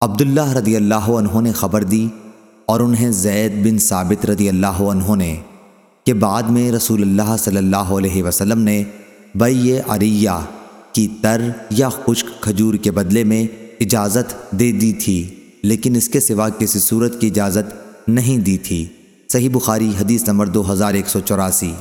عبداللہ رضی اللہ عنہ نے خبر دی اور انہیں زید بن ثابت رضی اللہ عنہ نے کہ بعد میں رسول اللہ صلی اللہ علیہ وسلم نے بیع عریہ کی تر یا خشک کھجور کے بدلے میں اجازت دے دی تھی، لیکن اس کے سوا کسی صورت کی اجازت نہیں دی تھی۔ صحیح بخاری حدیث نمبر دو ہزار ایک سو چوراسی۔